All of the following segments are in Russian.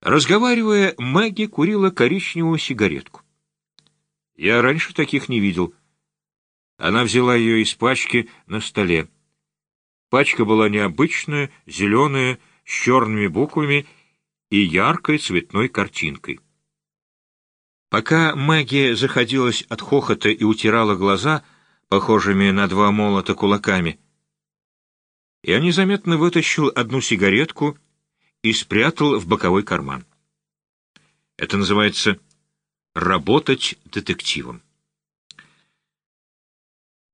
Разговаривая, Мэгги курила коричневую сигаретку. Я раньше таких не видел. Она взяла ее из пачки на столе. Пачка была необычная, зеленая, с черными буквами и яркой цветной картинкой. Пока Мэгги заходилась от хохота и утирала глаза, похожими на два молота кулаками, я незаметно вытащил одну сигаретку и спрятал в боковой карман. Это называется «работать детективом».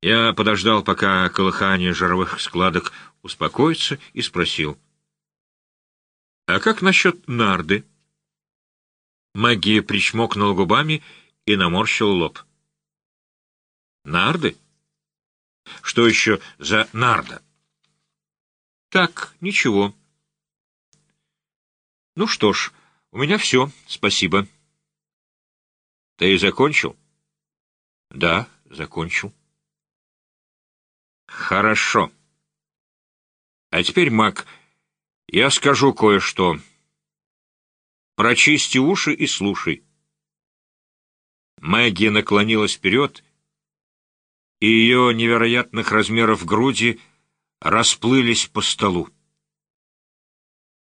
Я подождал, пока колыхание жировых складок успокоится, и спросил. «А как насчет нарды?» Магия причмокнула губами и наморщил лоб. «Нарды? Что еще за нарда?» «Так, ничего». «Ну что ж, у меня все, спасибо». «Ты закончил?» «Да, закончил». «Хорошо. А теперь, Мак, я скажу кое-что. Прочисти уши и слушай». Мэгги наклонилась вперед, и ее невероятных размеров груди расплылись по столу.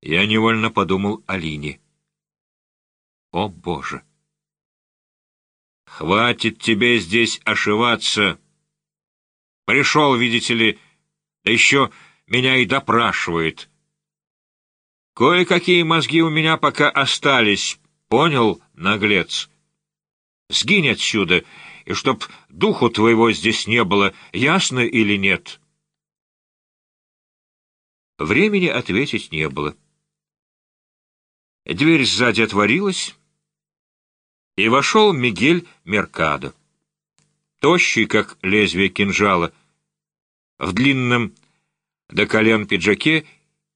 Я невольно подумал о Лине. О, Боже! Хватит тебе здесь ошиваться. Пришел, видите ли, да еще меня и допрашивает. Кое-какие мозги у меня пока остались, понял, наглец? Сгинь отсюда, и чтоб духу твоего здесь не было, ясно или нет? Времени ответить не было. Дверь сзади отворилась, и вошел Мигель Меркадо. Тощий, как лезвие кинжала, в длинном до колен пиджаке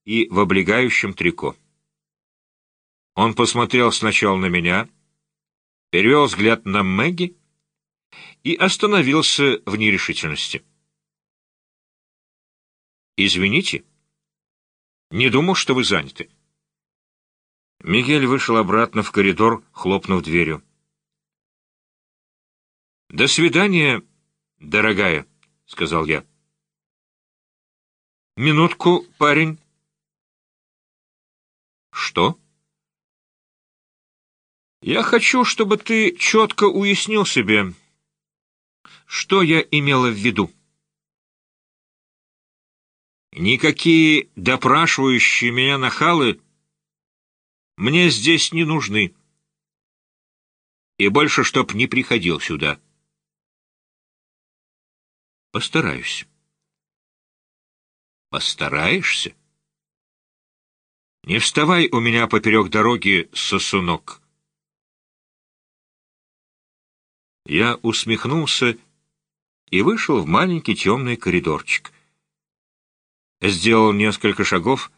и в облегающем трико. Он посмотрел сначала на меня, перевел взгляд на Мэгги и остановился в нерешительности. «Извините, не думал, что вы заняты». Мигель вышел обратно в коридор, хлопнув дверью. «До свидания, дорогая», — сказал я. «Минутку, парень». «Что?» «Я хочу, чтобы ты четко уяснил себе, что я имела в виду». Никакие допрашивающие меня нахалы мне здесь не нужны. И больше, чтоб не приходил сюда. Постараюсь. Постараешься? Не вставай у меня поперек дороги, сосунок. Я усмехнулся и вышел в маленький темный коридорчик. Сделал несколько шагов,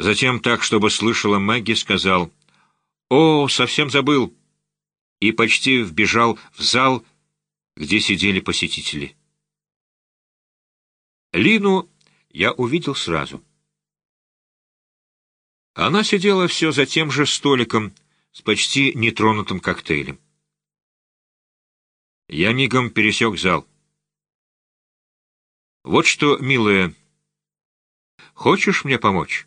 Затем, так, чтобы слышала Мэгги, сказал «О, совсем забыл!» и почти вбежал в зал, где сидели посетители. Лину я увидел сразу. Она сидела все за тем же столиком с почти нетронутым коктейлем. Я мигом пересек зал. «Вот что, милая, хочешь мне помочь?»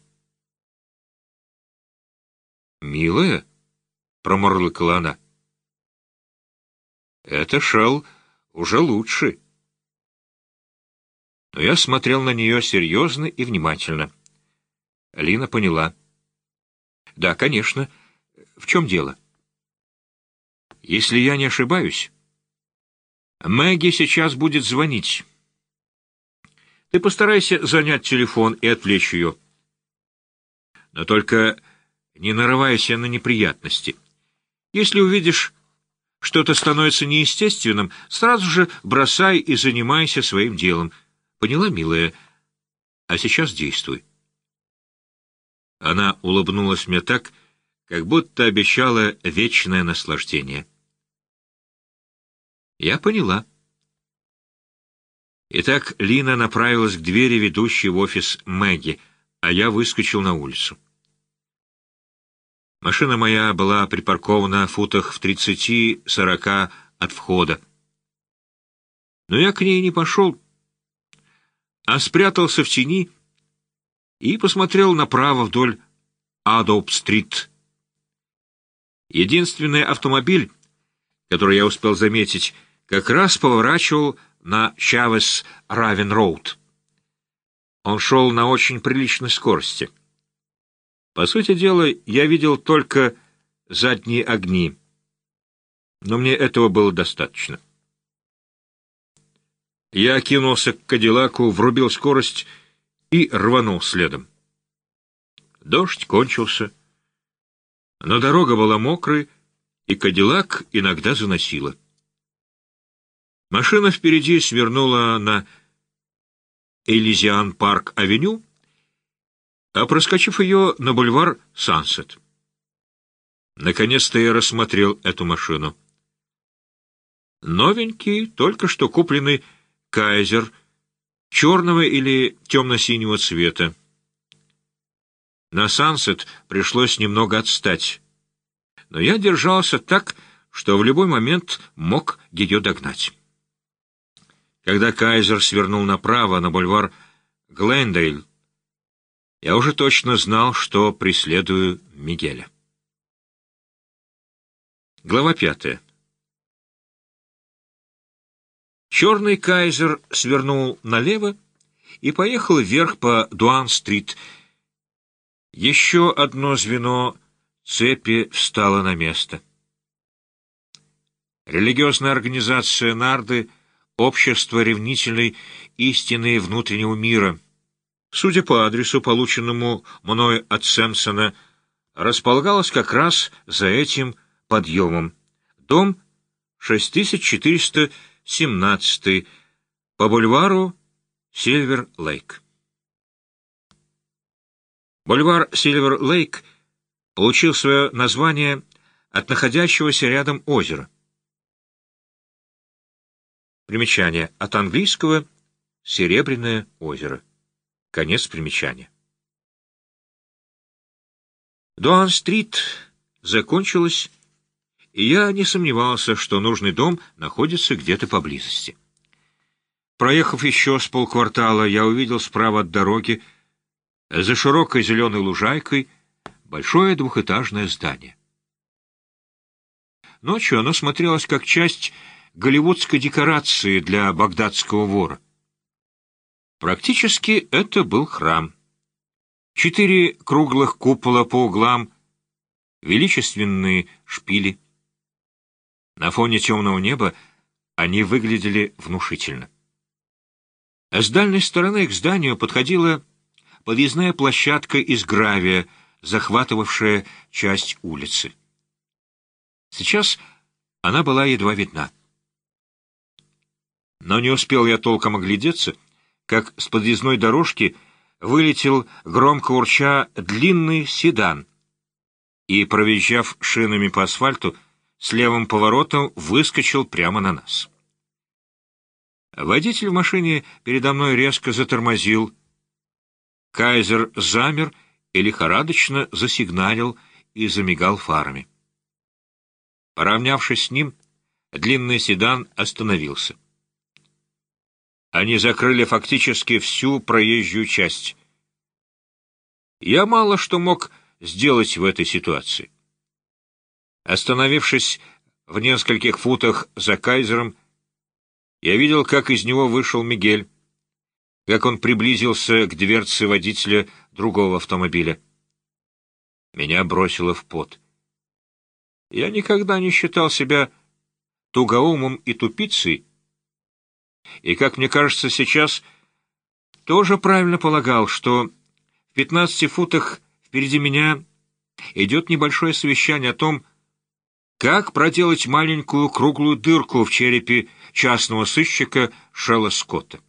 «Милая?» — промурлыкала она. «Это шел уже лучше». Но я смотрел на нее серьезно и внимательно. Лина поняла. «Да, конечно. В чем дело?» «Если я не ошибаюсь, Мэгги сейчас будет звонить. Ты постарайся занять телефон и отвлечь ее. Но только не нарывайся на неприятности. Если увидишь, что-то становится неестественным, сразу же бросай и занимайся своим делом. Поняла, милая? А сейчас действуй. Она улыбнулась мне так, как будто обещала вечное наслаждение. Я поняла. Итак, Лина направилась к двери, ведущей в офис Мэгги, а я выскочил на улицу. Машина моя была припаркована в футах в тридцати-сорока от входа. Но я к ней не пошел, а спрятался в тени и посмотрел направо вдоль Адоп-стрит. Единственный автомобиль, который я успел заметить, как раз поворачивал на Чавес-Равен-Роуд. Он шел на очень приличной скорости. По сути дела, я видел только задние огни, но мне этого было достаточно. Я кинулся к Кадиллаку, врубил скорость и рванул следом. Дождь кончился, но дорога была мокрой, и Кадиллак иногда заносила. Машина впереди свернула на Элизиан-парк-авеню, а проскочив ее на бульвар Сансет. Наконец-то я рассмотрел эту машину. Новенький, только что купленный «Кайзер», черного или темно-синего цвета. На Сансет пришлось немного отстать, но я держался так, что в любой момент мог ее догнать. Когда Кайзер свернул направо на бульвар Глендейл, я уже точно знал, что преследую Мигеля. Глава пятая. Черный кайзер свернул налево и поехал вверх по Дуан-стрит. Еще одно звено цепи встало на место. Религиозная организация Нарды — общество ревнительной истины внутреннего мира. Судя по адресу, полученному мной от Сэмпсона, располагалась как раз за этим подъемом. Дом 6400 17 по бульвару Сильвер-Лейк. Бульвар Сильвер-Лейк получил свое название от находящегося рядом озера. Примечание от английского «Серебряное озеро». Конец примечания. Дуан-стрит закончилась и я не сомневался, что нужный дом находится где-то поблизости. Проехав еще с полквартала, я увидел справа от дороги, за широкой зеленой лужайкой, большое двухэтажное здание. Ночью оно смотрелось как часть голливудской декорации для багдадского вора. Практически это был храм. Четыре круглых купола по углам, величественные шпили — на фоне темного неба они выглядели внушительно. С дальней стороны к зданию подходила подъездная площадка из гравия, захватывавшая часть улицы. Сейчас она была едва видна. Но не успел я толком оглядеться, как с подъездной дорожки вылетел, громко урча, длинный седан и, провизжав шинами по асфальту, с левым поворотом выскочил прямо на нас. Водитель в машине передо мной резко затормозил. Кайзер замер и лихорадочно засигналил и замигал фарами. Поравнявшись с ним, длинный седан остановился. Они закрыли фактически всю проезжую часть. Я мало что мог сделать в этой ситуации. Остановившись в нескольких футах за кайзером, я видел, как из него вышел Мигель, как он приблизился к дверце водителя другого автомобиля. Меня бросило в пот. Я никогда не считал себя тугоумом и тупицей, и, как мне кажется сейчас, тоже правильно полагал, что в пятнадцати футах впереди меня идет небольшое совещание о том, как проделать маленькую круглую дырку в черепе частного сыщика Шелла Скотта?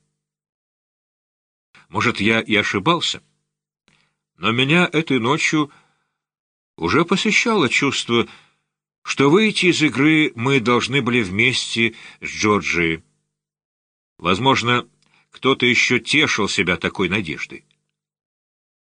Может, я и ошибался, но меня этой ночью уже посещало чувство, что выйти из игры мы должны были вместе с Джорджией. Возможно, кто-то еще тешил себя такой надеждой.